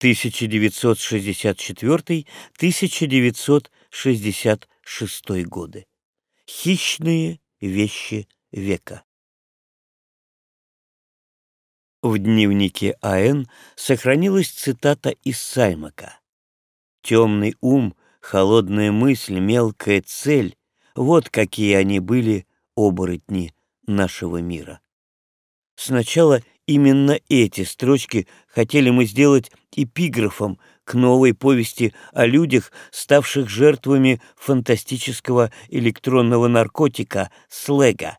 1964-1966 годы. Хищные вещи века. В дневнике А.Н. сохранилась цитата из Саймака. «Темный ум, холодная мысль, мелкая цель — вот какие они были, оборотни нашего мира». Сначала именно эти строчки хотели мы сделать эпиграфом к новой повести о людях, ставших жертвами фантастического электронного наркотика слэга.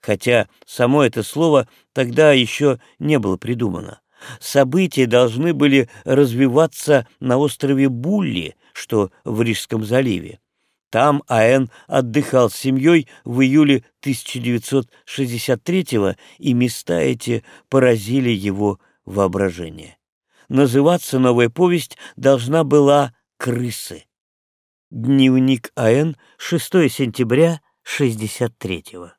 Хотя само это слово тогда еще не было придумано. События должны были развиваться на острове Булли, что в Рижском заливе. Там А.Н. отдыхал с семьей в июле 1963-го, и места эти поразили его воображение. Называться новая повесть должна была «Крысы». Дневник А.Н. 6 сентября 63-го.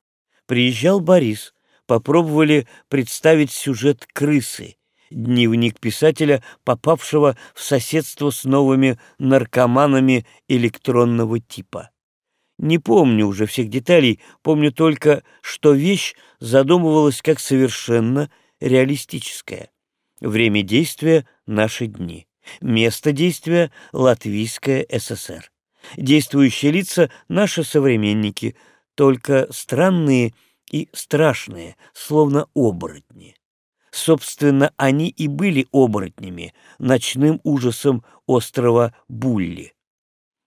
Приезжал Борис, попробовали представить сюжет «Крысы», дневник писателя, попавшего в соседство с новыми наркоманами электронного типа. Не помню уже всех деталей, помню только, что вещь задумывалась как совершенно реалистическая. Время действия — наши дни. Место действия — Латвийская ССР. Действующие лица — наши современники, только странные и страшные, словно оборотни. Собственно, они и были оборотнями, ночным ужасом острова Булли.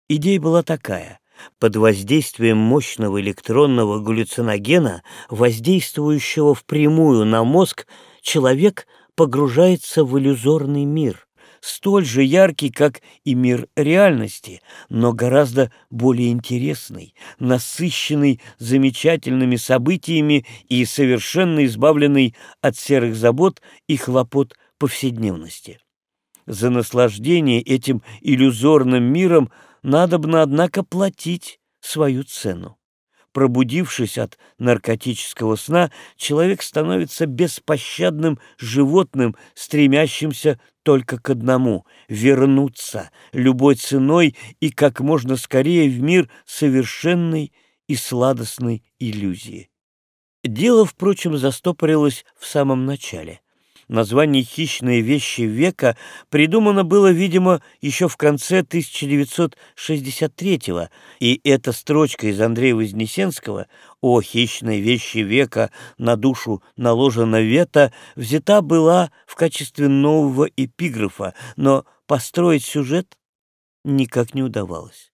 Идея была такая. Под воздействием мощного электронного галлюциногена, воздействующего впрямую на мозг, человек погружается в иллюзорный мир столь же яркий, как и мир реальности, но гораздо более интересный, насыщенный замечательными событиями и совершенно избавленный от серых забот и хлопот повседневности. За наслаждение этим иллюзорным миром надобно, однако, платить свою цену. Пробудившись от наркотического сна, человек становится беспощадным животным, стремящимся только к одному — вернуться любой ценой и как можно скорее в мир совершенной и сладостной иллюзии. Дело, впрочем, застопорилось в самом начале. Название «Хищные вещи века» придумано было, видимо, еще в конце 1963-го, и эта строчка из Андрея Вознесенского «О, хищные вещи века, на душу наложена вето» взята была в качестве нового эпиграфа, но построить сюжет никак не удавалось.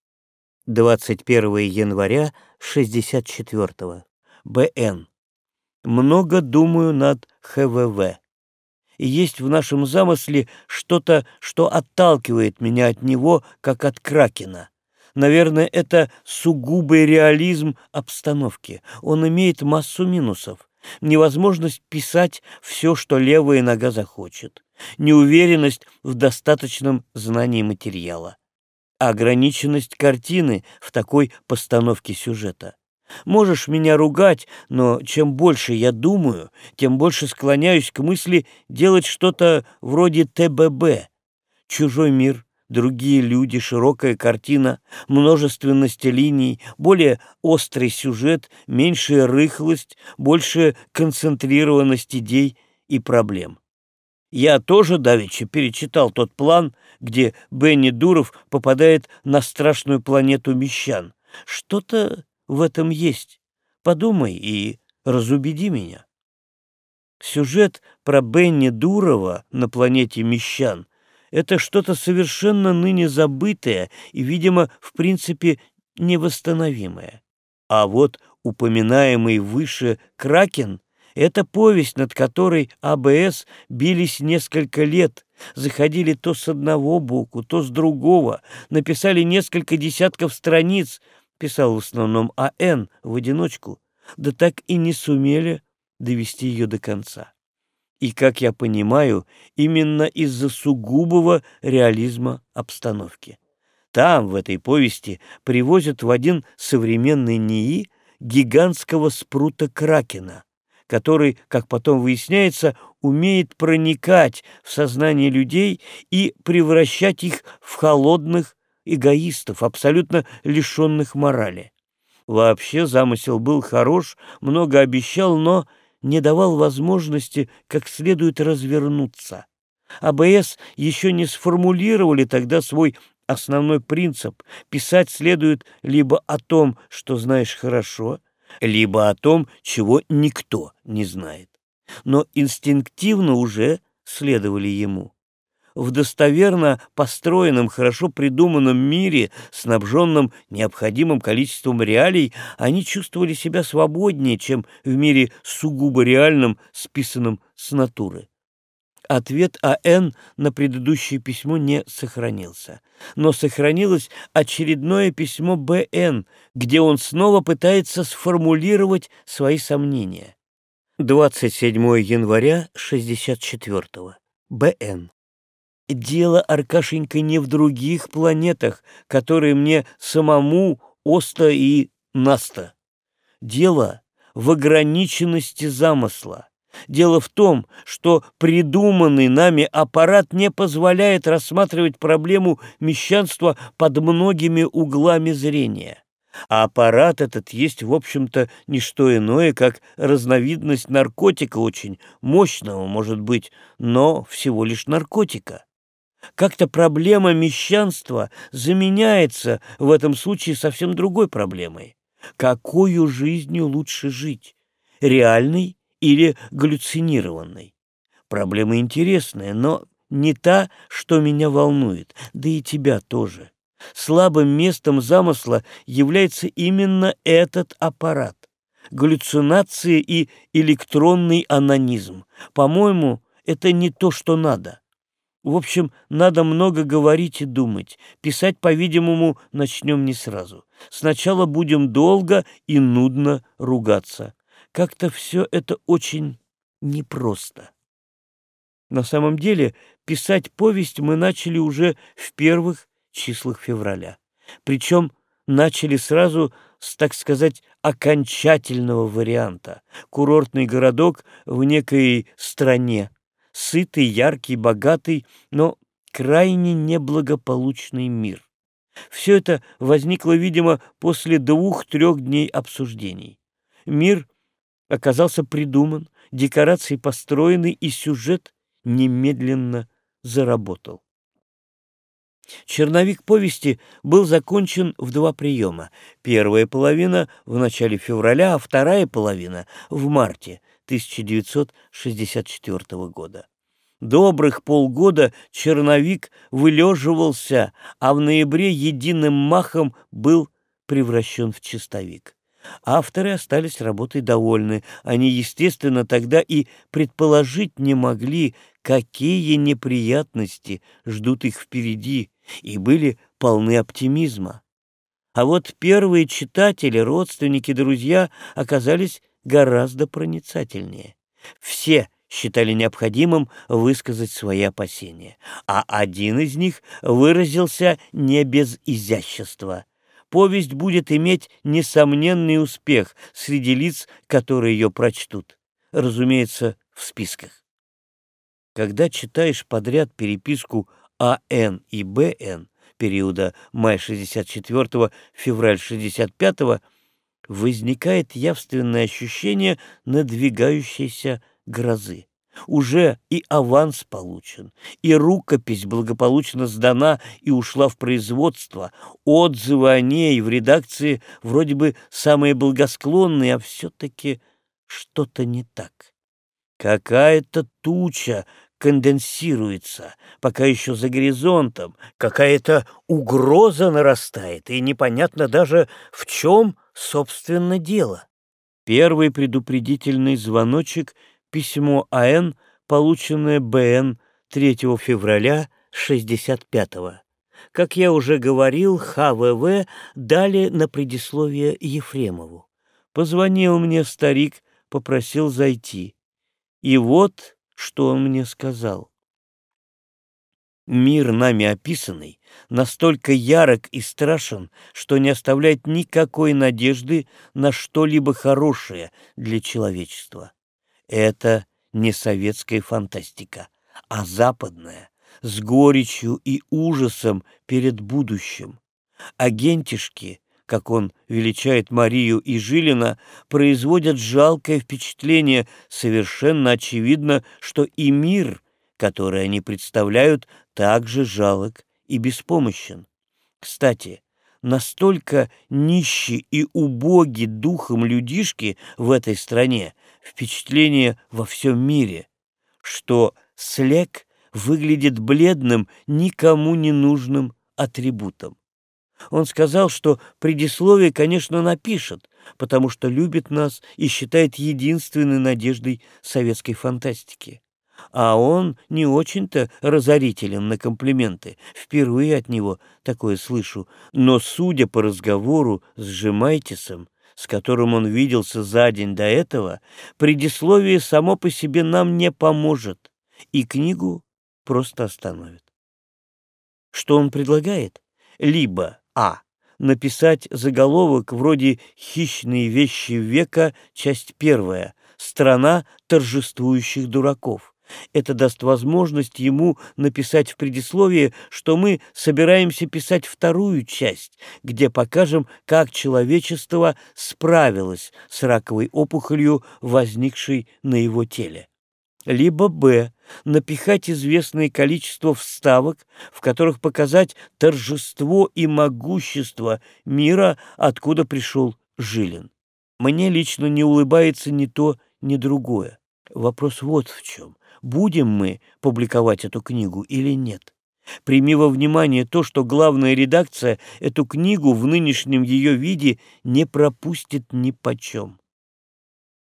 21 января 64-го. БН. Много думаю над ХВВ и есть в нашем замысле что-то, что отталкивает меня от него, как от Кракена. Наверное, это сугубый реализм обстановки. Он имеет массу минусов. Невозможность писать все, что левая нога захочет. Неуверенность в достаточном знании материала. Ограниченность картины в такой постановке сюжета. Можешь меня ругать, но чем больше я думаю, тем больше склоняюсь к мысли делать что-то вроде ТББ. Чужой мир, другие люди, широкая картина, множественность линий, более острый сюжет, меньшая рыхлость, больше концентрированность идей и проблем. Я тоже давеча перечитал тот план, где Бенни Дуров попадает на страшную планету Мещан. Что-то в этом есть. Подумай и разубеди меня. Сюжет про Бенни Дурова на планете Мещан — это что-то совершенно ныне забытое и, видимо, в принципе, невосстановимое. А вот упоминаемый выше Кракен — это повесть, над которой АБС бились несколько лет, заходили то с одного боку, то с другого, написали несколько десятков страниц, писал в основном А.Н. в одиночку, да так и не сумели довести ее до конца. И, как я понимаю, именно из-за сугубого реализма обстановки. Там, в этой повести, привозят в один современный НИИ гигантского спрута Кракена, который, как потом выясняется, умеет проникать в сознание людей и превращать их в холодных эгоистов, абсолютно лишенных морали. Вообще замысел был хорош, много обещал, но не давал возможности как следует развернуться. АБС еще не сформулировали тогда свой основной принцип. Писать следует либо о том, что знаешь хорошо, либо о том, чего никто не знает. Но инстинктивно уже следовали ему. В достоверно построенном, хорошо придуманном мире, снабженном необходимым количеством реалий, они чувствовали себя свободнее, чем в мире сугубо реальном, списанном с натуры. Ответ А.Н. на предыдущее письмо не сохранился. Но сохранилось очередное письмо Б.Н., где он снова пытается сформулировать свои сомнения. 27 января 64-го. Б.Н. Дело, Аркашенька, не в других планетах, которые мне самому Оста и Наста. Дело в ограниченности замысла. Дело в том, что придуманный нами аппарат не позволяет рассматривать проблему мещанства под многими углами зрения. А аппарат этот есть, в общем-то, не что иное, как разновидность наркотика очень мощного, может быть, но всего лишь наркотика. Как-то проблема мещанства заменяется в этом случае совсем другой проблемой. Какую жизнью лучше жить? Реальной или галлюцинированной. Проблема интересная, но не та, что меня волнует, да и тебя тоже. Слабым местом замысла является именно этот аппарат. Галлюцинации и электронный анонизм. По-моему, это не то, что надо. В общем, надо много говорить и думать. Писать, по-видимому, начнем не сразу. Сначала будем долго и нудно ругаться. Как-то все это очень непросто. На самом деле, писать повесть мы начали уже в первых числах февраля. Причем начали сразу с, так сказать, окончательного варианта. Курортный городок в некой стране. Сытый, яркий, богатый, но крайне неблагополучный мир. Все это возникло, видимо, после двух-трех дней обсуждений. Мир оказался придуман, декорации построены, и сюжет немедленно заработал. Черновик повести был закончен в два приема. Первая половина в начале февраля, а вторая половина в марте 1964 года. Добрых полгода черновик вылеживался, а в ноябре единым махом был превращен в чистовик. Авторы остались работой довольны. Они, естественно, тогда и предположить не могли, какие неприятности ждут их впереди, и были полны оптимизма. А вот первые читатели, родственники, друзья оказались гораздо проницательнее. Все считали необходимым высказать свои опасения, а один из них выразился не без изящества — повесть будет иметь несомненный успех среди лиц, которые ее прочтут. Разумеется, в списках. Когда читаешь подряд переписку А.Н. и Б.Н. периода май 64-февраль 65 возникает явственное ощущение надвигающейся грозы. Уже и аванс получен, и рукопись благополучно сдана и ушла в производство. Отзывы о ней в редакции вроде бы самые благосклонные, а все-таки что-то не так. Какая-то туча конденсируется, пока еще за горизонтом, какая-то угроза нарастает, и непонятно даже, в чем, собственно, дело. Первый предупредительный звоночек — письмо А.Н., полученное Б.Н. 3 февраля 65-го. Как я уже говорил, Х.В.В. дали на предисловие Ефремову. Позвонил мне старик, попросил зайти. И вот, что он мне сказал. Мир, нами описанный, настолько ярок и страшен, что не оставляет никакой надежды на что-либо хорошее для человечества. Это не советская фантастика, а западная, с горечью и ужасом перед будущим. Агентишки, как он величает Марию и Жилина, производят жалкое впечатление, совершенно очевидно, что и мир, который они представляют, также жалок и беспомощен. Кстати, настолько нищи и убоги духом людишки в этой стране, впечатление во всем мире, что слег выглядит бледным, никому не нужным атрибутом. Он сказал, что предисловие, конечно, напишет, потому что любит нас и считает единственной надеждой советской фантастики. А он не очень-то разорителен на комплименты. Впервые от него такое слышу. Но, судя по разговору с Жемайтисом, с которым он виделся за день до этого, предисловие само по себе нам не поможет, и книгу просто остановит. Что он предлагает? Либо а. Написать заголовок вроде «Хищные вещи века», часть первая, «Страна торжествующих дураков». Это даст возможность ему написать в предисловии, что мы собираемся писать вторую часть, где покажем, как человечество справилось с раковой опухолью, возникшей на его теле либо б. напихать известное количество вставок, в которых показать торжество и могущество мира, откуда пришел Жилин. Мне лично не улыбается ни то, ни другое. Вопрос вот в чем. Будем мы публиковать эту книгу или нет? Прими во внимание то, что главная редакция эту книгу в нынешнем ее виде не пропустит ни почем.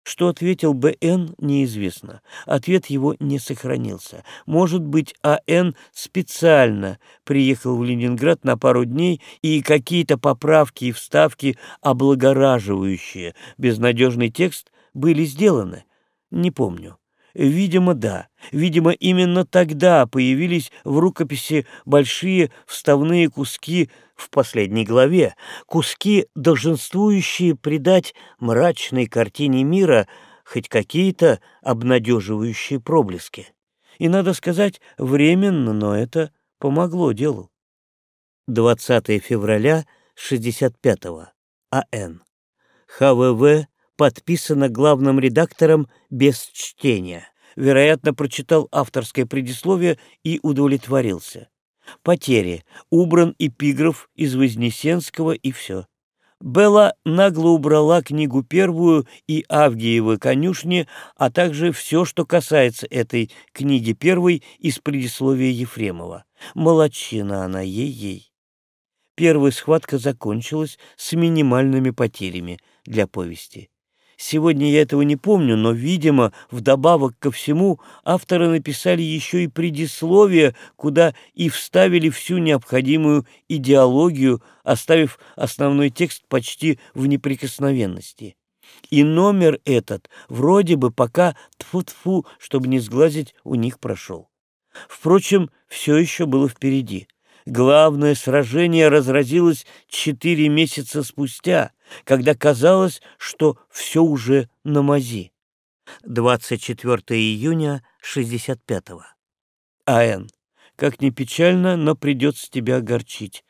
Что ответил Б.Н., неизвестно. Ответ его не сохранился. Может быть, А.Н. специально приехал в Ленинград на пару дней, и какие-то поправки и вставки, облагораживающие безнадежный текст, были сделаны? Не помню. Видимо, да. Видимо, именно тогда появились в рукописи большие вставные куски в последней главе, куски, долженствующие придать мрачной картине мира хоть какие-то обнадеживающие проблески. И, надо сказать, временно, но это помогло делу. 20 февраля 65-го. А.Н. ХВВ подписано главным редактором без чтения. Вероятно, прочитал авторское предисловие и удовлетворился. Потери. Убран эпиграф из Вознесенского и все. Белла нагло убрала книгу первую и Авгиевы конюшни, а также все, что касается этой книги первой из предисловия Ефремова. Молодчина она, ей-ей. Первая схватка закончилась с минимальными потерями для повести. Сегодня я этого не помню, но, видимо, вдобавок ко всему, авторы написали еще и предисловие, куда и вставили всю необходимую идеологию, оставив основной текст почти в неприкосновенности. И номер этот вроде бы пока тфу-тфу, чтобы не сглазить, у них прошел. Впрочем, все еще было впереди. Главное сражение разразилось четыре месяца спустя, когда казалось, что все уже на мази. 24 июня 65-го. А.Н. Как ни печально, но придется тебя огорчить.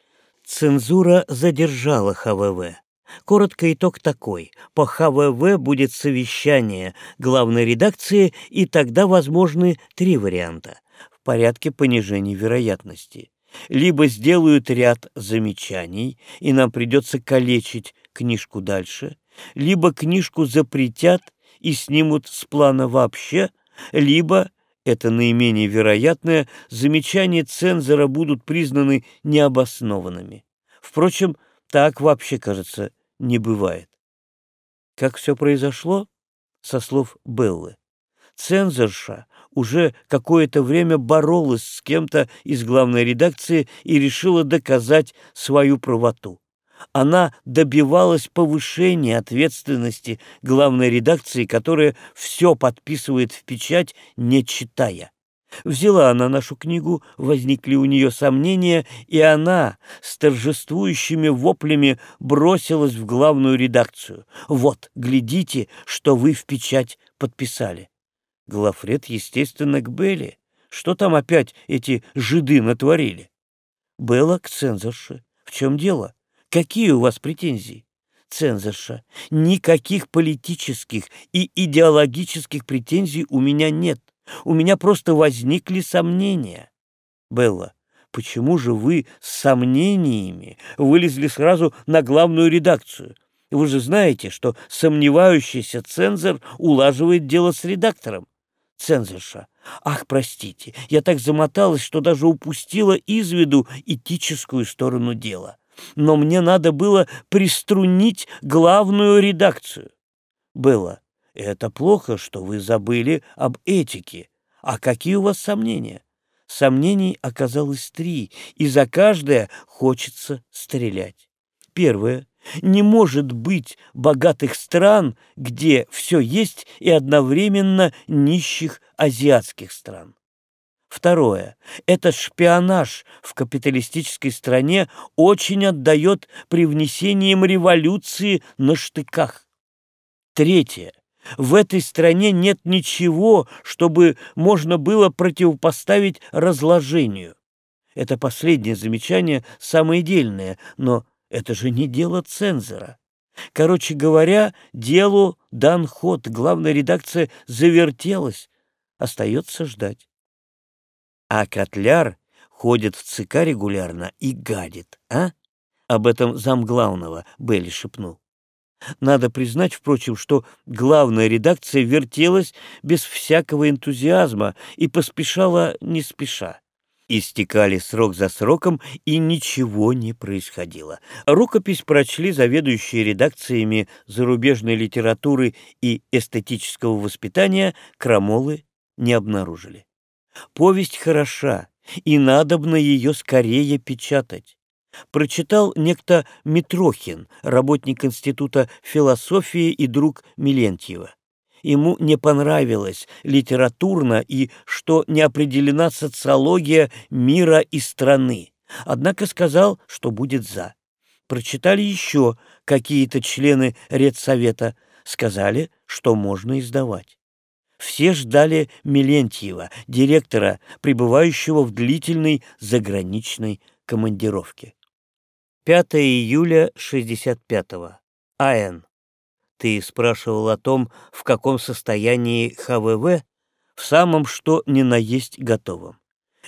Цензура задержала ХВВ. Коротко итог такой. По ХВВ будет совещание главной редакции, и тогда возможны три варианта в порядке понижения вероятности либо сделают ряд замечаний, и нам придется калечить книжку дальше, либо книжку запретят и снимут с плана вообще, либо, это наименее вероятное, замечания цензора будут признаны необоснованными. Впрочем, так вообще, кажется, не бывает. Как все произошло? Со слов Беллы. Цензорша уже какое-то время боролась с кем-то из главной редакции и решила доказать свою правоту. Она добивалась повышения ответственности главной редакции, которая все подписывает в печать, не читая. Взяла она нашу книгу, возникли у нее сомнения, и она с торжествующими воплями бросилась в главную редакцию. «Вот, глядите, что вы в печать подписали». Глафред, естественно, к Белле. Что там опять эти жиды натворили? Белла к цензорше. В чем дело? Какие у вас претензии? Цензорша. Никаких политических и идеологических претензий у меня нет. У меня просто возникли сомнения. Белла, почему же вы с сомнениями вылезли сразу на главную редакцию? Вы же знаете, что сомневающийся цензор улаживает дело с редактором. Цензорша. Ах, простите, я так замоталась, что даже упустила из виду этическую сторону дела. Но мне надо было приструнить главную редакцию. Было. Это плохо, что вы забыли об этике. А какие у вас сомнения? Сомнений оказалось три, и за каждое хочется стрелять. Первое. Не может быть богатых стран, где все есть, и одновременно нищих азиатских стран. Второе. Этот шпионаж в капиталистической стране очень отдает привнесением революции на штыках. Третье. В этой стране нет ничего, чтобы можно было противопоставить разложению. Это последнее замечание самое дельное, но это же не дело цензора. Короче говоря, делу дан ход, главная редакция завертелась. Остается ждать. А Котляр ходит в ЦК регулярно и гадит, а? Об этом замглавного Белли шепнул. Надо признать, впрочем, что главная редакция вертелась без всякого энтузиазма и поспешала не спеша. Истекали срок за сроком, и ничего не происходило. Рукопись прочли заведующие редакциями зарубежной литературы и эстетического воспитания, крамолы не обнаружили. Повесть хороша, и надобно ее скорее печатать. Прочитал некто Митрохин, работник Института философии и друг Милентьева ему не понравилось литературно и что не определена социология мира и страны, однако сказал, что будет за. Прочитали еще какие-то члены редсовета, сказали, что можно издавать. Все ждали Милентьева, директора, пребывающего в длительной заграничной командировке. 5 июля 65-го. АН. Ты спрашивал о том, в каком состоянии ХВВ, в самом что ни на есть готовом.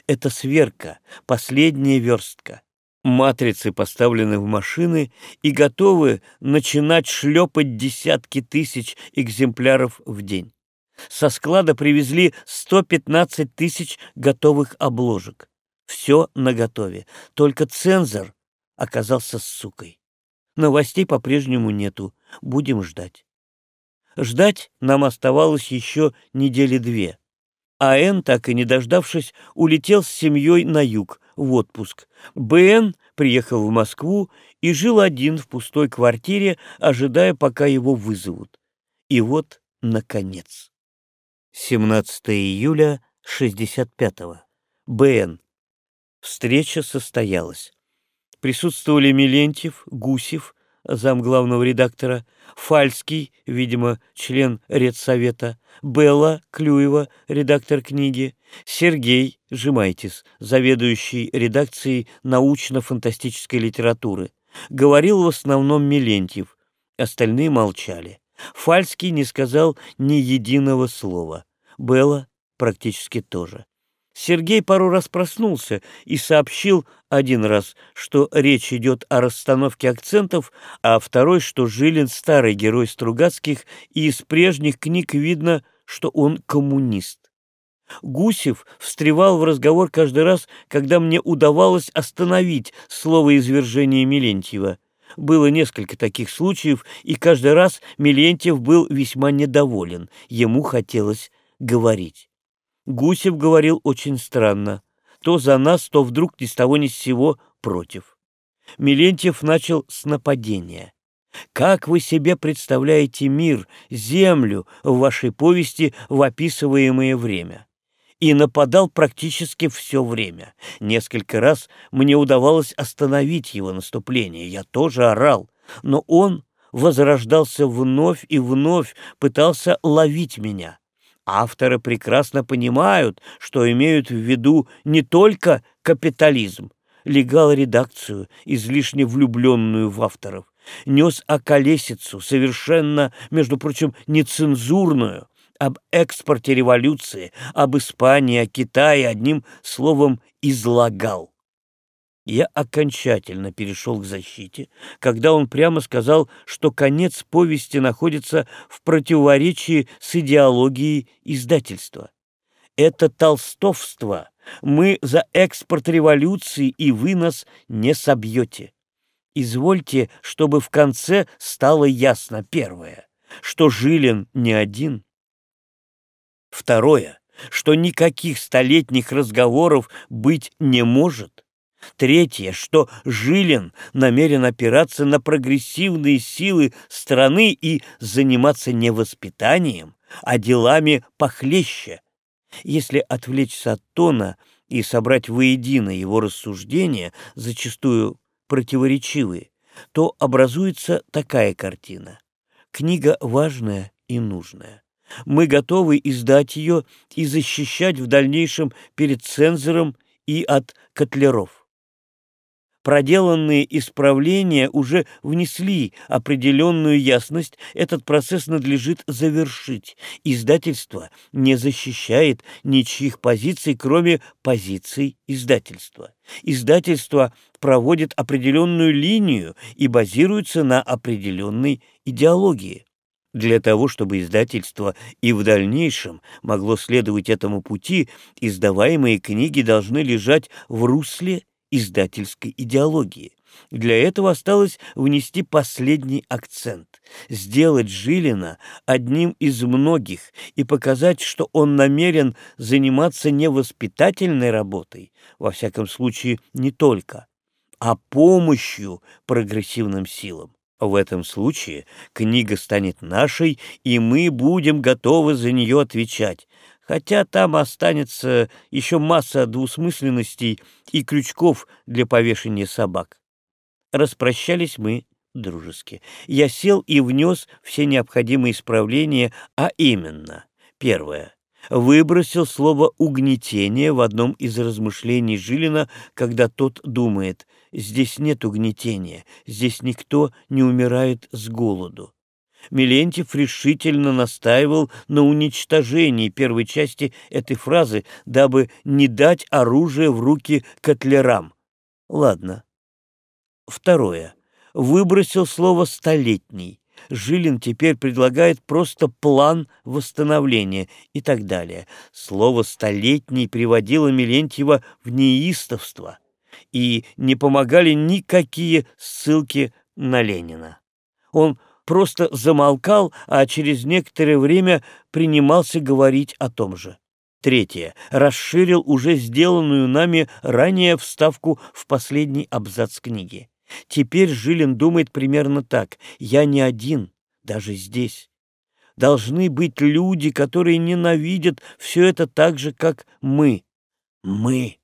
Это сверка, последняя верстка. Матрицы поставлены в машины и готовы начинать шлепать десятки тысяч экземпляров в день. Со склада привезли 115 тысяч готовых обложек. Все наготове, только цензор оказался с сукой. Новостей по-прежнему нету. Будем ждать. Ждать нам оставалось еще недели две. А Н, так и не дождавшись, улетел с семьей на юг, в отпуск. БН приехал в Москву и жил один в пустой квартире, ожидая, пока его вызовут. И вот, наконец. 17 июля 65-го. БН. Встреча состоялась присутствовали Милентьев, Гусев, зам главного редактора, Фальский, видимо, член редсовета, Белла Клюева, редактор книги, Сергей Жимайтис, заведующий редакцией научно-фантастической литературы. Говорил в основном Милентьев, остальные молчали. Фальский не сказал ни единого слова. Белла практически тоже. Сергей пару раз проснулся и сообщил один раз, что речь идет о расстановке акцентов, а второй, что Жилин старый герой Стругацких, и из прежних книг видно, что он коммунист. Гусев встревал в разговор каждый раз, когда мне удавалось остановить слово извержения Милентьева. Было несколько таких случаев, и каждый раз Милентьев был весьма недоволен, ему хотелось говорить. Гусев говорил очень странно. То за нас, то вдруг ни с того ни с сего против. Милентьев начал с нападения. Как вы себе представляете мир, землю в вашей повести в описываемое время? И нападал практически все время. Несколько раз мне удавалось остановить его наступление. Я тоже орал, но он возрождался вновь и вновь, пытался ловить меня. Авторы прекрасно понимают, что имеют в виду не только капитализм, легал-редакцию, излишне влюбленную в авторов, нес околесицу, совершенно, между прочим, нецензурную, об экспорте революции, об Испании, о Китае, одним словом, излагал. Я окончательно перешел к защите, когда он прямо сказал, что конец повести находится в противоречии с идеологией издательства. Это толстовство. Мы за экспорт революции, и вы нас не собьете. Извольте, чтобы в конце стало ясно первое, что Жилин не один. Второе, что никаких столетних разговоров быть не может. Третье, что Жилин намерен опираться на прогрессивные силы страны и заниматься не воспитанием, а делами похлеще. Если отвлечься от тона и собрать воедино его рассуждения, зачастую противоречивые, то образуется такая картина. Книга важная и нужная. Мы готовы издать ее и защищать в дальнейшем перед цензором и от котлеров проделанные исправления уже внесли определенную ясность, этот процесс надлежит завершить. Издательство не защищает ничьих позиций, кроме позиций издательства. Издательство проводит определенную линию и базируется на определенной идеологии. Для того, чтобы издательство и в дальнейшем могло следовать этому пути, издаваемые книги должны лежать в русле издательской идеологии. Для этого осталось внести последний акцент, сделать Жилина одним из многих и показать, что он намерен заниматься не воспитательной работой, во всяком случае не только, а помощью прогрессивным силам. В этом случае книга станет нашей, и мы будем готовы за нее отвечать, хотя там останется еще масса двусмысленностей и крючков для повешения собак. Распрощались мы дружески. Я сел и внес все необходимые исправления, а именно, первое, выбросил слово «угнетение» в одном из размышлений Жилина, когда тот думает «здесь нет угнетения, здесь никто не умирает с голоду». Милентьев решительно настаивал на уничтожении первой части этой фразы, дабы не дать оружие в руки котлерам. Ладно. Второе. Выбросил слово «столетний». Жилин теперь предлагает просто план восстановления и так далее. Слово «столетний» приводило Милентьева в неистовство, и не помогали никакие ссылки на Ленина. Он просто замолкал, а через некоторое время принимался говорить о том же. Третье. Расширил уже сделанную нами ранее вставку в последний абзац книги. Теперь Жилин думает примерно так. «Я не один, даже здесь. Должны быть люди, которые ненавидят все это так же, как мы. Мы.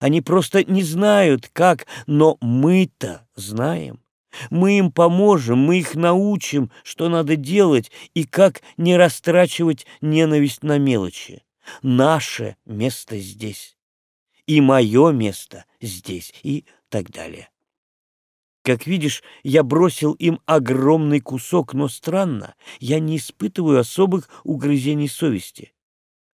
Они просто не знают, как, но мы-то знаем. Мы им поможем, мы их научим, что надо делать и как не растрачивать ненависть на мелочи. Наше место здесь, и мое место здесь, и так далее. Как видишь, я бросил им огромный кусок, но странно, я не испытываю особых угрызений совести.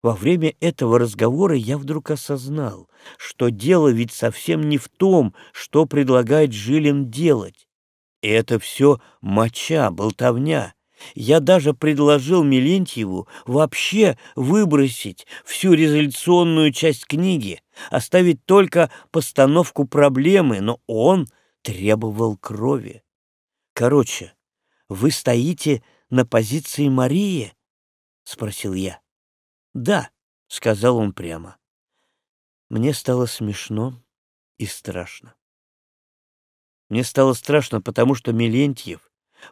Во время этого разговора я вдруг осознал, что дело ведь совсем не в том, что предлагает Жилин делать. И это все моча, болтовня. Я даже предложил Милентьеву вообще выбросить всю резолюционную часть книги, оставить только постановку проблемы, но он требовал крови. Короче, вы стоите на позиции Марии? — спросил я. — Да, — сказал он прямо. Мне стало смешно и страшно. Мне стало страшно, потому что Милентьев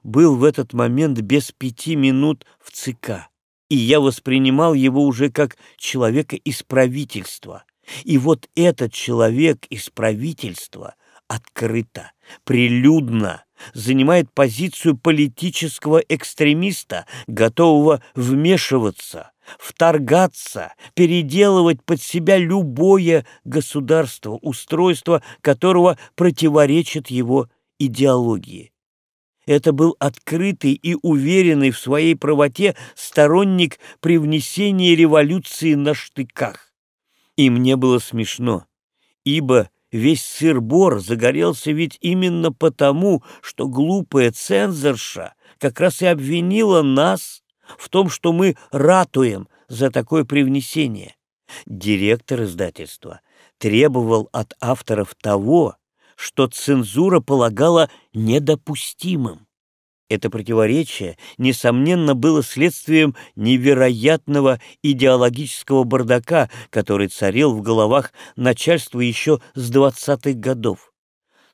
был в этот момент без пяти минут в ЦК, и я воспринимал его уже как человека из правительства. И вот этот человек из правительства открыто, прилюдно занимает позицию политического экстремиста, готового вмешиваться, вторгаться, переделывать под себя любое государство, устройство которого противоречит его идеологии. Это был открытый и уверенный в своей правоте сторонник привнесения революции на штыках. И мне было смешно, ибо весь сыр-бор загорелся ведь именно потому, что глупая цензорша как раз и обвинила нас в том, что мы ратуем за такое привнесение. Директор издательства требовал от авторов того, что цензура полагала недопустимым. Это противоречие, несомненно, было следствием невероятного идеологического бардака, который царил в головах начальства еще с двадцатых годов.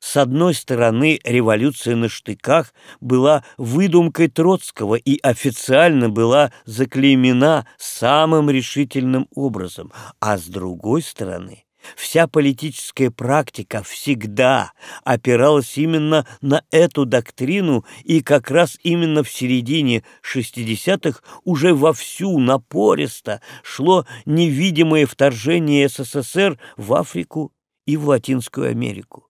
С одной стороны, революция на штыках была выдумкой Троцкого и официально была заклеймена самым решительным образом, а с другой стороны, Вся политическая практика всегда опиралась именно на эту доктрину, и как раз именно в середине 60-х уже вовсю напористо шло невидимое вторжение СССР в Африку и в Латинскую Америку.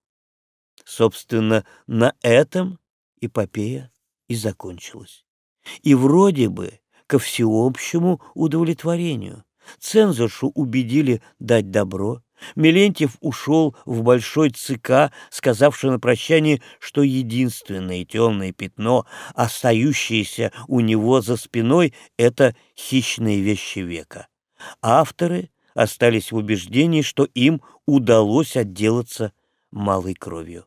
Собственно, на этом эпопея и закончилась. И вроде бы ко всеобщему удовлетворению. Цензоршу убедили дать добро, Мелентьев ушел в большой ЦК, сказавший на прощание, что единственное темное пятно, остающееся у него за спиной, — это хищные вещи века. Авторы остались в убеждении, что им удалось отделаться малой кровью.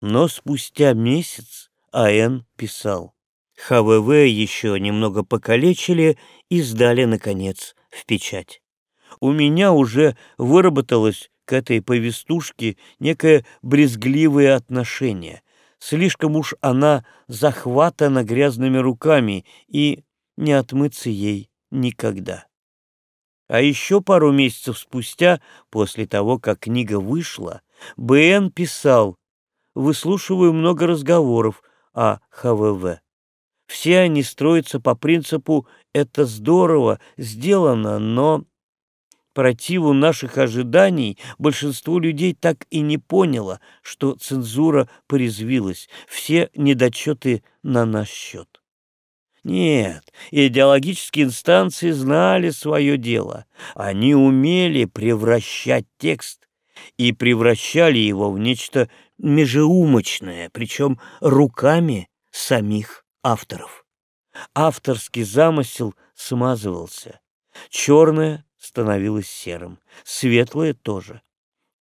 Но спустя месяц А.Н. писал. ХВВ еще немного покалечили и сдали, наконец, в печать у меня уже выработалось к этой повестушке некое брезгливое отношение. Слишком уж она захватана грязными руками, и не отмыться ей никогда. А еще пару месяцев спустя, после того, как книга вышла, Б.Н. писал «Выслушиваю много разговоров о ХВВ. Все они строятся по принципу «это здорово, сделано, но...» противу наших ожиданий большинство людей так и не поняло, что цензура порезвилась, все недочеты на наш счет. Нет, идеологические инстанции знали свое дело. Они умели превращать текст и превращали его в нечто межеумочное, причем руками самих авторов. Авторский замысел смазывался. Черное становилось серым, светлое тоже.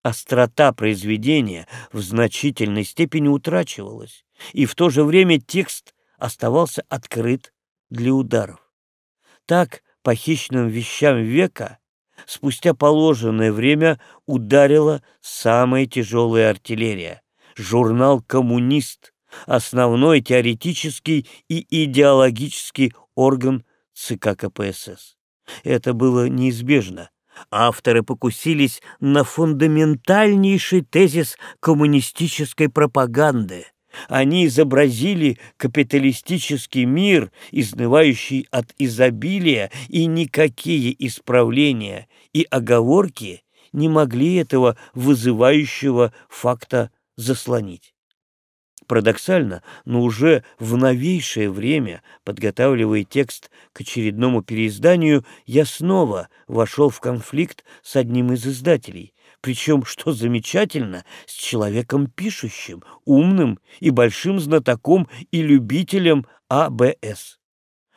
Острота произведения в значительной степени утрачивалась, и в то же время текст оставался открыт для ударов. Так по хищным вещам века спустя положенное время ударила самая тяжелая артиллерия — журнал «Коммунист», основной теоретический и идеологический орган ЦК КПСС. Это было неизбежно. Авторы покусились на фундаментальнейший тезис коммунистической пропаганды. Они изобразили капиталистический мир, изнывающий от изобилия, и никакие исправления и оговорки не могли этого вызывающего факта заслонить. Парадоксально, но уже в новейшее время, подготавливая текст к очередному переизданию, я снова вошел в конфликт с одним из издателей, причем, что замечательно, с человеком пишущим, умным и большим знатоком и любителем АБС.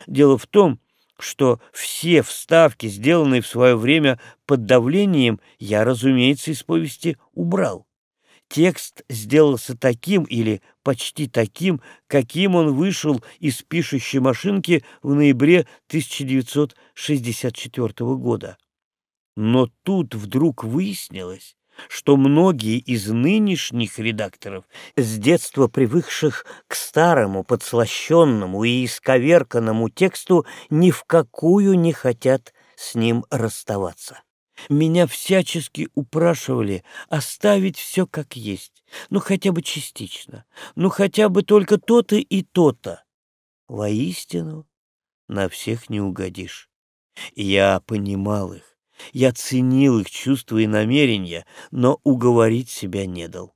Дело в том, что все вставки, сделанные в свое время под давлением, я, разумеется, из повести убрал текст сделался таким или почти таким, каким он вышел из пишущей машинки в ноябре 1964 года. Но тут вдруг выяснилось, что многие из нынешних редакторов, с детства привыкших к старому, подслащенному и исковерканному тексту, ни в какую не хотят с ним расставаться. Меня всячески упрашивали оставить все как есть, ну хотя бы частично, ну хотя бы только то-то и то-то. Воистину, на всех не угодишь. Я понимал их, я ценил их чувства и намерения, но уговорить себя не дал.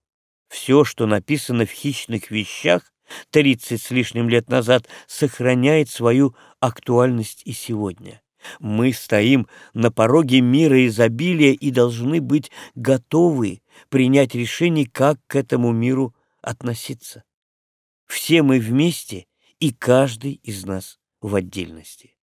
Все, что написано в «Хищных вещах», тридцать с лишним лет назад, сохраняет свою актуальность и сегодня. Мы стоим на пороге мира изобилия и должны быть готовы принять решение, как к этому миру относиться. Все мы вместе и каждый из нас в отдельности.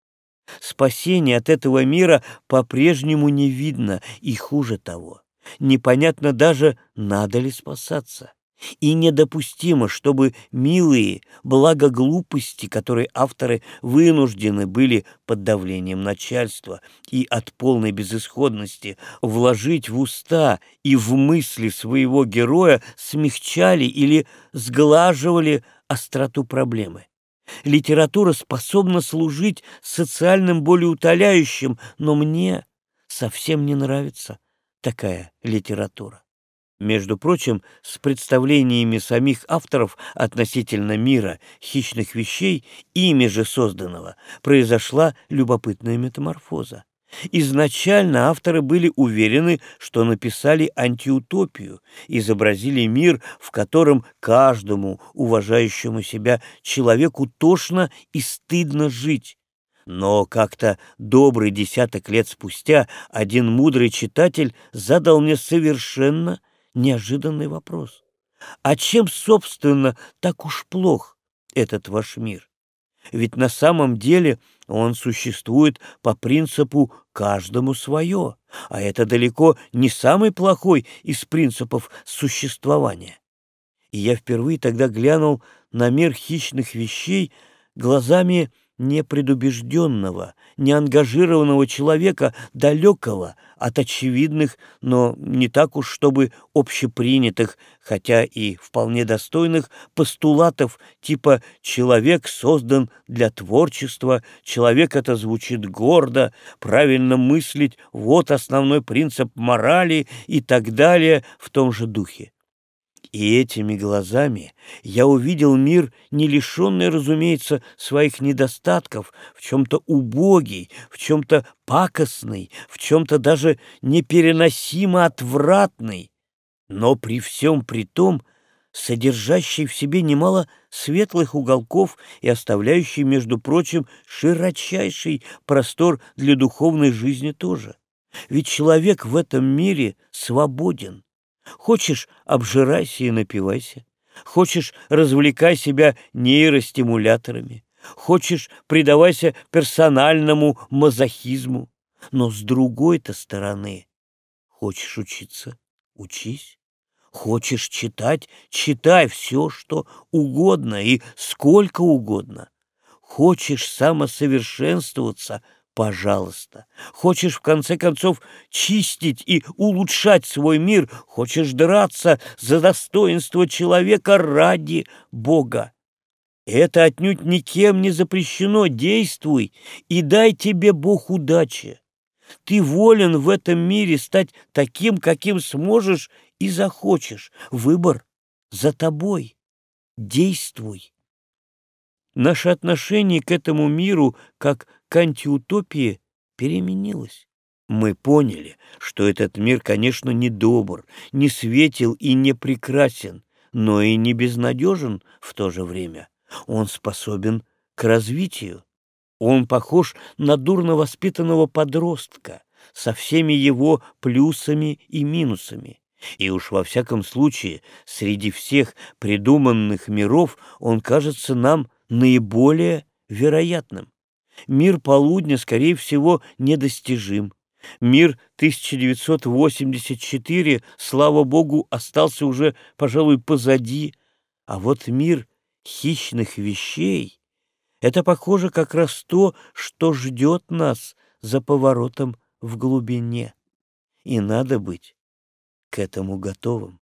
Спасение от этого мира по-прежнему не видно, и хуже того. Непонятно даже, надо ли спасаться. И недопустимо, чтобы милые благо глупости, которые авторы вынуждены были под давлением начальства и от полной безысходности вложить в уста и в мысли своего героя, смягчали или сглаживали остроту проблемы. Литература способна служить социальным болеутоляющим, но мне совсем не нравится такая литература. Между прочим, с представлениями самих авторов относительно мира хищных вещей, ими же созданного, произошла любопытная метаморфоза. Изначально авторы были уверены, что написали антиутопию, изобразили мир, в котором каждому уважающему себя человеку тошно и стыдно жить. Но как-то добрый десяток лет спустя один мудрый читатель задал мне совершенно неожиданный вопрос. А чем, собственно, так уж плох этот ваш мир? Ведь на самом деле он существует по принципу «каждому свое», а это далеко не самый плохой из принципов существования. И я впервые тогда глянул на мир хищных вещей глазами непредубежденного, неангажированного человека, далекого от очевидных, но не так уж чтобы общепринятых, хотя и вполне достойных постулатов типа «человек создан для творчества», «человек это звучит гордо», «правильно мыслить» — вот основной принцип морали и так далее в том же духе. И этими глазами я увидел мир, не лишенный, разумеется, своих недостатков, в чем-то убогий, в чем-то пакостный, в чем-то даже непереносимо отвратный, но при всем при том содержащий в себе немало светлых уголков и оставляющий, между прочим, широчайший простор для духовной жизни тоже. Ведь человек в этом мире свободен. Хочешь — обжирайся и напивайся. Хочешь — развлекай себя нейростимуляторами. Хочешь — предавайся персональному мазохизму. Но с другой-то стороны, хочешь учиться — учись. Хочешь читать — читай все, что угодно и сколько угодно. Хочешь самосовершенствоваться — Пожалуйста. Хочешь, в конце концов, чистить и улучшать свой мир? Хочешь драться за достоинство человека ради Бога? Это отнюдь никем не запрещено. Действуй, и дай тебе Бог удачи. Ты волен в этом мире стать таким, каким сможешь и захочешь. Выбор за тобой. Действуй. Наше отношение к этому миру, как к антиутопии переменилось. Мы поняли, что этот мир, конечно, не добр, не светел и не прекрасен, но и не безнадежен в то же время. Он способен к развитию. Он похож на дурно воспитанного подростка со всеми его плюсами и минусами. И уж во всяком случае, среди всех придуманных миров он кажется нам наиболее вероятным. Мир полудня, скорее всего, недостижим. Мир 1984, слава богу, остался уже, пожалуй, позади. А вот мир хищных вещей — это, похоже, как раз то, что ждет нас за поворотом в глубине. И надо быть к этому готовым.